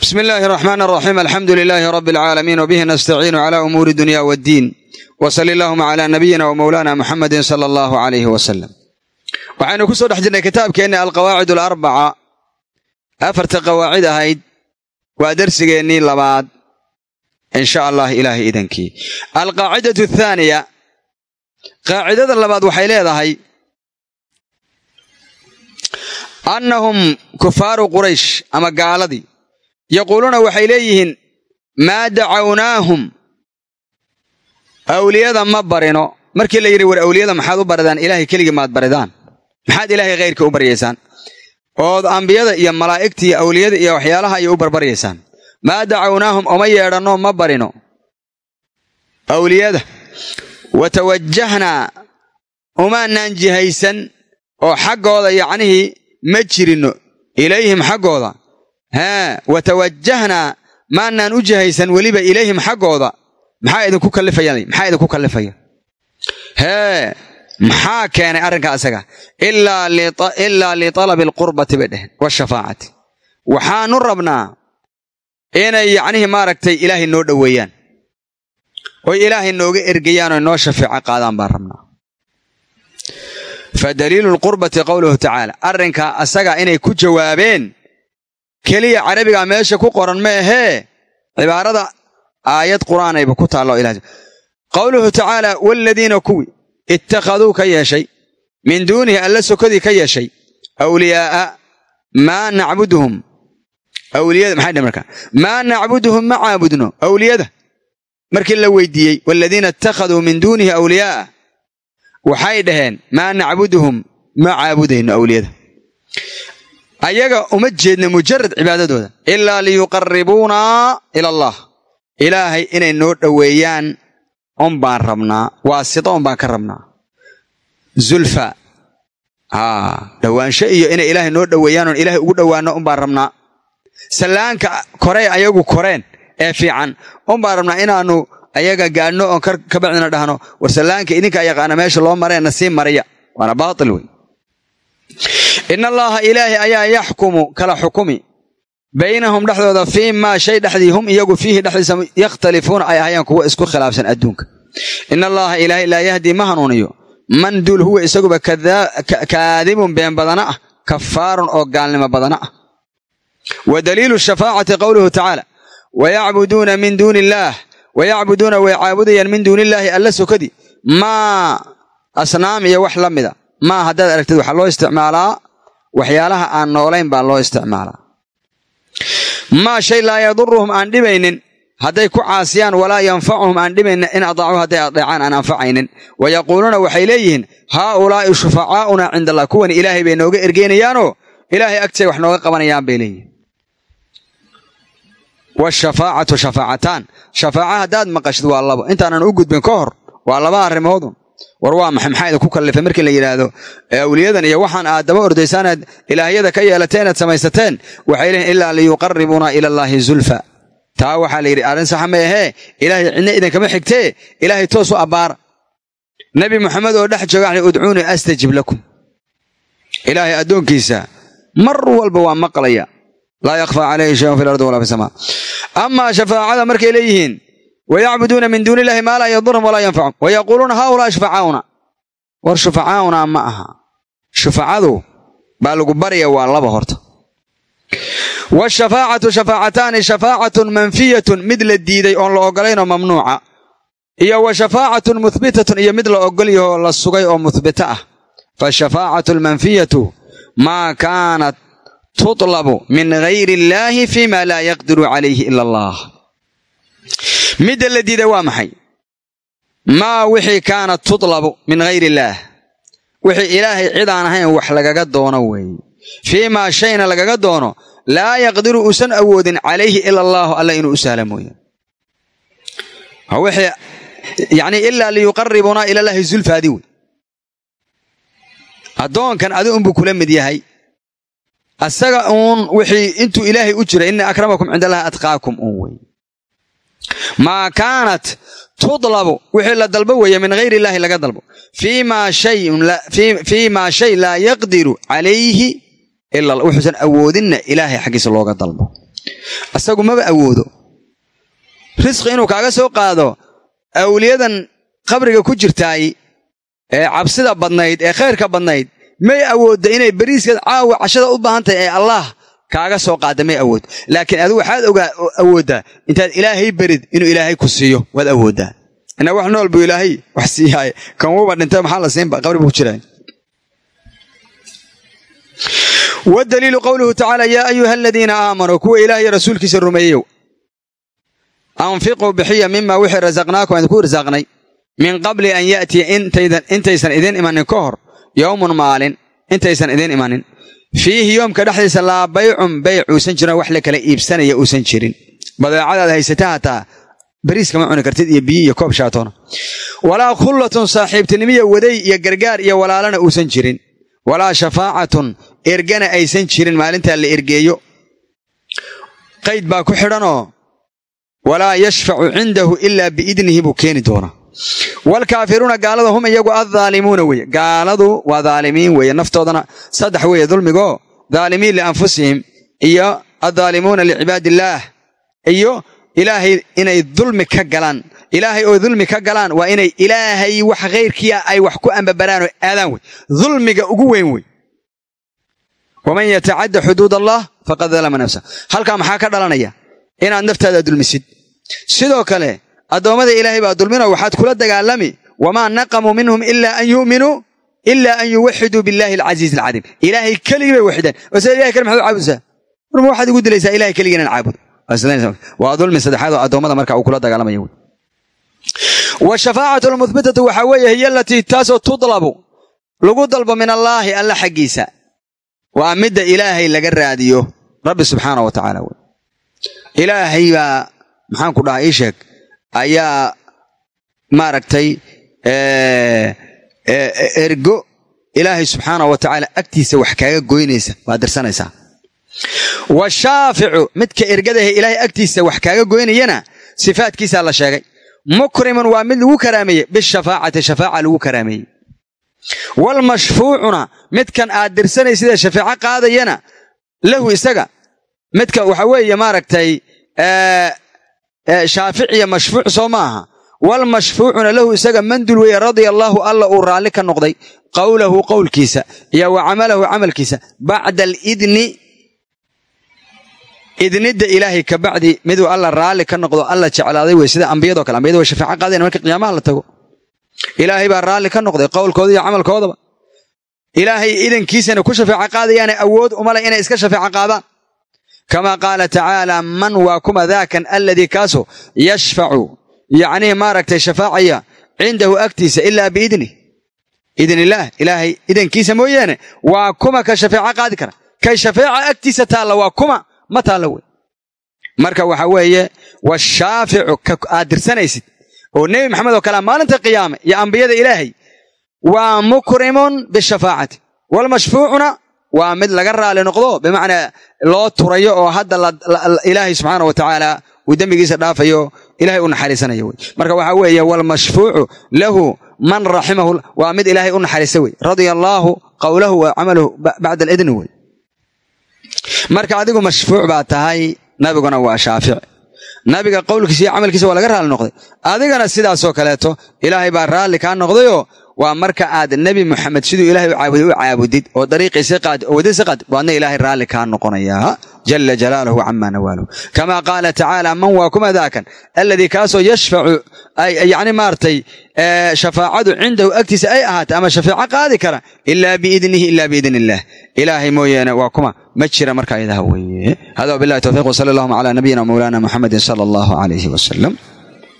bismi illaahi raxmaan raxiim alxamdu lilaahi rabbi alcaalamiin wbihi nastaciinu cala umuuri dunya waddiin w sali allahuma cala nabiyina w mowlana muxamedin sala allahu alayhi wasalam waxaynu ku soo dhex jirnay kitaabkeenni alqawaacid alarbaca afarta qawaacid ahayd. Waa dersigeennii labaad. In sha allah ilaahay idankii. Alqaacidatu athaaniya qaacidada labaad waxay leedahay annahum kufaaru quraysh ama gaaladii yaquuluuna waxay leeyihiin maa dacawnaahum? Awliyada ma barino. Markii la yidhi war awliyada maxaad u baridaan? Ilaahay keligii maad baridaan. Maxaad ilaahay khayrka u baryaysaan ood ambiyada iyo malaa'igta iyo awliyada iyo waxyaalaha ayay u barbaryaysaan maa dacawnaahum? Oma yeedhanno ma barino. Awliyada wa tawajahnaa umaanaan jihaysan oo xaggooda yacnihii ma jirinno ilayhim xaggooda haa wa tawajahnaa maanaan u jihaysan weliba ilayhim xaggooda. Maxaa idinku kallifaya maxaa idinku kallifaya? Hee maxaa keenay arrinka asaga? Ilaa litalabi alqurbati bay dheheen washafaacati waxaanu rabnaa inay yacnihii maaragtay ilaahay noo dhoweeyaan oy ilaahay nooga ergayaan oy noo shafeeco qaadaan baan rabnaa. Fa daliilu lqurbati qowluhu tacaala arrinkaa asaga inay ku jawaabeen keliya carabiga meesha ku qoran ma ahee cibaarada aayad qur'aanayba ku taallo ilaah. Qowluhu tacaala waaladiina kuwii ittakhaduu ka yeeshay. Min duunihi alla sokodii ka yeeshay. Awliyaa'a maa nacbuduhum. Awliyada maxay dheh markaa? Maa nacbuduhum ma caabudno awliyada. Markii la weydiiyey waaladiina ittakhaduu min duunihi awliyaa'a. Waxay dhaheen maa nacbuduhum ma caabudayno awliyada ayaga uma jeedna mujarad cibaadadooda. Ilaa liyuqarribuunaa ila allah ilaahay inay noo dhoweeyaan un baan rabnaa waasita un baan ka rabnaa. Zulfa. Dhowaansho iyo inay ilaahay noo dhoweeyaan oon ilaahay ugu dhowaanno un baan rabnaa. Sallaanka korey ayagu koreen ee fiican un baan rabnaa inaannu ayaga gaadhno oon ka bacdina dhahno. War sallaanka idinkaa yaqaana meesha loo mareenna sii mariya waana baatil wey in allaaha ilaahay ayaa yaxkumu kala xukumi. Baynahum dhexdooda fii maa shay dhexdii hum iyagu fiihi dhexdiisa yakhtalifuuna ay ahayaan kuwa isku khilaafsan adduunka. In allaaha ilaahay laa yahdii ma hanuuniyo. Man duul huwa isaguba kaadibun been badana ah kafaarun oo gaalnimo badana ah. Wa daliilu shafaacati qowluhu tacaala. Wayacbuduuna min duuni illaah wayacbuduuna way caabudayaan min duuni illaahi alla sokadii maa asnaam iyo wax la mida maa haddaad aragtid waxaa loo isticmaalaa? Waxyaalaha aan noolayn baa loo isticmaalaa. Maa shay laa yaduruhum aan dhibaynin. Hadday ku caasiyaan walaa yanfacuhum aan dhibaynin. In adaacu hadday adeecaan aan anfacaynin. Wa yaquuluuna waxay leeyihiin haaulaa'i shufacaa'una cinda allah kuwani ilaahay bay nooga ergeynayaanoo ilaahay agtay wax nooga qabanayaan bay leeyihiin. Washafaacatu shafaacataan shafaaca haddaad maqashid waa labo. Intaanan u gudbin ka hor waa laba arrimoodun war waa maxay? Maxaa idinku kallifay? Markii la yidhaahdo awliyadan iyo waxaan aad daba ordaysaanaad ilaahyada ka yeelateen aad samaysateen waxay leeyihiin ilaa liyuqarribuuna ila allaahi zulfa. Taa waxaa la yidhi arrin saxa ma ahee? Ilaahay cidna idinkama xigtee ilaahay toos u abbaara nebi moxamed oo dhex jooga udcuunii astajib lakum. Ilaahay addoonkiisa mar walba waa maqlaya. Laa yakhfaa calayhi shayun fi lardi walaa fi samaa. Amaa shafaacada markay leeyihiin wayacbuduuna min duuni illahi maa laa yadurhum walaa yanfacum wayaquuluuna haaulaa shufacaa'una war shufacaa'una ma aha shufacadu baa lagu barya waa laba horta washafaacatu shafaacataani shafaacatun manfiyatun mid la diiday oon la ogolaynoo mamnuuca iyo wa shafaacatun muhbitatun iyo mid la ogolyahoo la sugay oo muhbita ah faashafaacatu almanfiyatu maa kaanat tutlabu min gayri illaahi fima laa yaqdiru calayhi ila allah midda la diida waa maxay? Maa wixii kaanat tutlabu min hayri illaah. Wixii ilaahay cid aan ahayn wax lagaga doono weeye fii maa shayna lagaga doono laa yaqdiru uusan awoodin calayhi ila allaahu alla inuu u sahla wixii yacnii ilaa liyuqarribuunaa ilallaahi zulfaadi wey. Addoonkan adi unbuu kula mid yahay. Asaga uun wixii intuu ilaahay u jira ina akramakum cinda allahi atqaakum uun wey maa kaanat tudlabu wixii la dalbo weeye min hayri illaahi laga dalbo. Fii maa shay laa yaqdiru calayhi wuxuusan awoodinna ilaahay xaggiisa looga dalbo. Asagu maba awoodo. Risqi inuu kaaga soo qaado awliyadan qabriga ku jirtaay ee cabsida badnayd ee khayrka badnayd may awoodda inay beriiskaad caawa cashada u baahan tahay ee allaah kaaga soo qaada may awood. Laakiin adigu waxaad awooddaa intaad ilaahay berid inuu ilaahay ku siiyo waad awooddaa ina wax nool buu ilaahay wax siiyaay kan wuba dhintay maxaa la siinba qabri buu jiraa wadaliilu qowluhu tacaala yaa ayuha aladiina aamanuu kuwa ilaahay rasuulkiisa rumeeyeyow anfiquu bixiya mima wixii rasaqnaakum idinku irsaaqnay min qabli an ya'tiya intaysan idiin imanin ka hor yowmun maalin intaysan idiin imanin fiihi yoomka dhexdiisa laa baycun bayc uusan jirin wax la kala iibsanaya uusan jirin. Badeecadaad haysata hataa bariis kama cuni kartid iyo biyo iyo koob shaatoona walaa khullatun saaxiibtinimiyo waday iyo gargaar iyo walaalana uusan jirin. Walaa shafaacatun ergana aysan jirin maalintaa la ergeeyo. Qayd baa ku xidhanoo walaa yashfacu cindahu ilaa biidnihi buu keeni doonaa waalkaafiruuna gaalada hum iyagu addaalimuuna weye gaaladu waa daalimiin weeye naftoodana saddex weeye dulmigoo daalimiin lianfusihim iyo addaalimuuna licibaadiillaah iyo ilaahay inay dulmi ka galaan ilaahay oo dulmi ka galaan waa inay ilaahay wax khayrkiia ay wax ku ambabaraan oo aadaan wey dulmiga ugu weyn wey waman yatacadda xuduud allah faqad dalama nafsa halkaa maxaa ka dhalanaya inaad naftaada dulmisid sidoo kale addoommada ilaahay baa dulmino waxaad kula dagaalami wamaa naqamuu minhum ilaa an yu'minuu ilaa an yuwaxiduu billahi alcasiiz alcaliim ilaahay keligii bay waxideen oo ilahay kale maxaad u caabudsaa marma waxaad igu dilaysaa ilahay keligii inaan caabudo? Waa dulmi saddexaad oo addoommada marka uu kula dagaalamaya wey washafaacatu almuhbitatu waxaa weeye hiya taasoo tudlabu lagu dalbo min allaahi alla xaggiisa. Waa midda ilaahay laga raadiyo rabbi subxaana wa tacaala ilaahay baa maxaan ku dhahaa ii sheeg ayaa maaragtay ergo ilaahay subxaana wa tacaala agtiisa wax kaaga goynaysa waad dirsanaysaa washaaficu midka ergadahe ilaahay agtiisa wax kaaga goynayana sifaadkiisaa la sheegay. Mukrimun waa mid lagu karaameeyey bishafaacati shafaaca lagu karaameeyey waalmashfuucuna midkan aad dirsanaysidee shafeeco qaadayana lahu isaga midka waxa weeye maaragtay shaaficiya mashfuuc soo ma aha waalmashfuucuna lahu isaga mandul weeye radia allaahu alla uu raalli ka noqday qowlahu qowlkiisa iyo wa camalahu camalkiisa bacda alidni idnidda ilaahay ka bacdi miduu alla raalli ka noqdo alla jeclaaday wey sida ambiyado kale ambiyada way shafeeco qaadayan marka qiyaamaha la tago. Ilaahay baa raalli ka noqday qowlkooda iyo camalkoodaba. Ilaahay idankiisana ku shafeeco qaadayaane awood uma leh inay iska shafeeco qaadaan kama qaala tacaala man waa kuma daakan alladii kaasoo yashfacu yacnii maaragtay shafaacaya cindahu agtiisa ilaa biidnih idnillaah ilaahay idankiisa mooyaane waa kuma ka shafeeco qaadi kara kay shafeeca agtiisa taalla waa kuma ma taalla wey marka waxa weeye washaaficu aad dirsanaysid oo nebi maxamed oo kalea maalinta qiyaame iyo ambiyada ilaahay waa mukrimun bishafaacati waalmashfuucuna waa mid laga raali noqdo bimacnaa loo turayo oo hadda ilaahay subxaana wa tacaala uu dembigiisa dhaafayo ilahay u naxariisanayo wey. Marka waxaa weeye waalmashfuucu lahu man raximahu waa mid ilaahay u naxariista wey. Radia allaahu qowlahu wa camaluhu bacda alidni wey. Marka adigu mashfuuc baa tahay nabiguna waa shaafic nabiga qowlkiisa iyo camalkiisa waa laga raalli noqday. Adigana sidaasoo kaleeto ilaahay baa raalli kaa noqdayoo waa marka aad nebi moxamed siduu ilahay u caabuday u caabudid oo dariiqiisi qaad oo wadadiisi qaad waadna ilaahay raalli kaa noqonayaa jala jalaaluhu camaa nawaaluhu kama qaala tacaala man waa kuma daakan? Alladii kaasoo yashfacu yacni maaragtay shafaacadu cindahu agtiisa ay ahaatay ama shafeeco qaadi kara? Ilaa biidnihi ila biidni illaah ilaahay mooyaane waa kuma. Ma jira marka ayadaha weeye. Hada wabillahi towfiiq wsala allahuma cala nabiyina mawlana muxamedin sala allahu calayhi wasalam